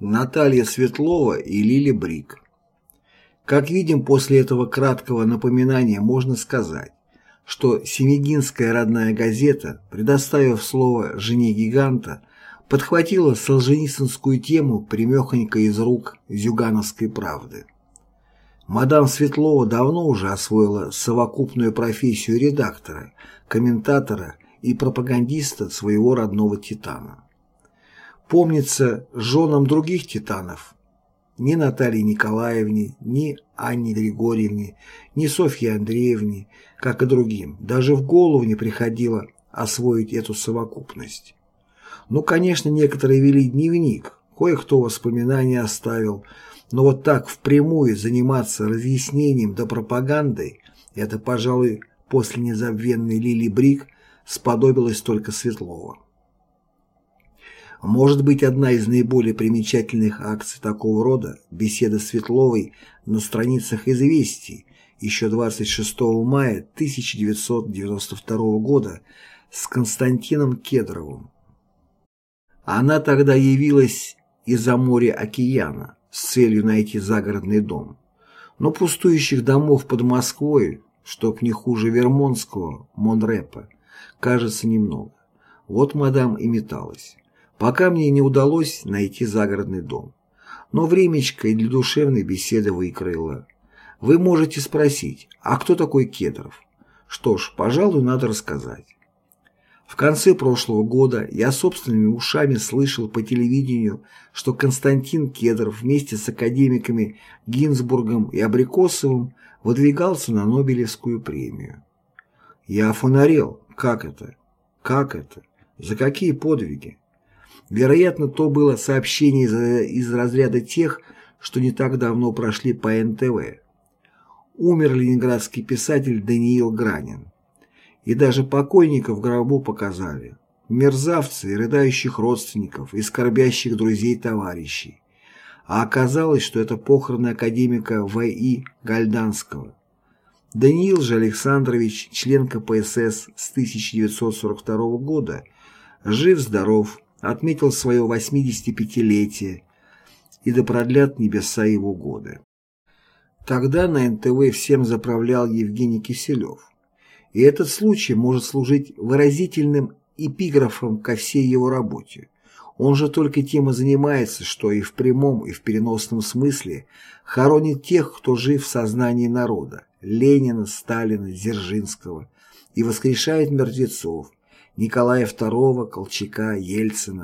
Наталья Светлова и Лили Брик. Как видим, после этого краткого напоминания можно сказать, что Семигинская родная газета, предоставив слово жене гиганта, подхватила солженицынскую тему примехонько из рук зюгановской правды. Мадам Светлова давно уже освоила совокупную профессию редактора, комментатора и пропагандиста своего родного «Титана». Помнится, женам других «Титанов» ни Наталье Николаевне, ни Анне Григорьевне, ни Софье Андреевне, как и другим, даже в голову не приходило освоить эту совокупность. Ну, конечно, некоторые вели дневник, кое-кто воспоминания оставил, но вот так впрямую заниматься разъяснением да пропагандой, это, пожалуй, после незабвенной Лили Брик сподобилось только Светлова. Может быть, одна из наиболее примечательных акций такого рода – беседа Светловой на страницах «Известий» еще 26 мая 1992 года с Константином Кедровым. Она тогда явилась из-за моря океана с целью найти загородный дом. Но пустующих домов под Москвой, что к не хуже Вермонтского, Монрепа, кажется немного. Вот мадам и металась. Пока мне не удалось найти загородный дом. Но времечко и для душевной беседы выкрыло. Вы можете спросить, а кто такой Кедров? Что ж, пожалуй, надо рассказать. В конце прошлого года я собственными ушами слышал по телевидению, что Константин Кедров вместе с академиками Гинзбургом и Абрикосовым выдвигался на Нобелевскую премию. Я офонарел. Как это? Как это? За какие подвиги? Вероятно, то было сообщение из, из разряда тех, что не так давно прошли по НТВ. Умер ленинградский писатель Даниил Гранин. И даже покойника в гробу показали. Мерзавцы рыдающих родственников, и скорбящих друзей-товарищей. А оказалось, что это похороны академика В.И. Гальданского. Даниил же Александрович, член КПСС с 1942 года, жив-здоров, отметил свое 85-летие, и да продлят небеса его годы. Тогда на НТВ всем заправлял Евгений Киселев, и этот случай может служить выразительным эпиграфом ко всей его работе. Он же только тем и занимается, что и в прямом, и в переносном смысле хоронит тех, кто жив в сознании народа – Ленина, Сталина, Дзержинского, и воскрешает мертвецов – Николая II, Колчака, Ельцина,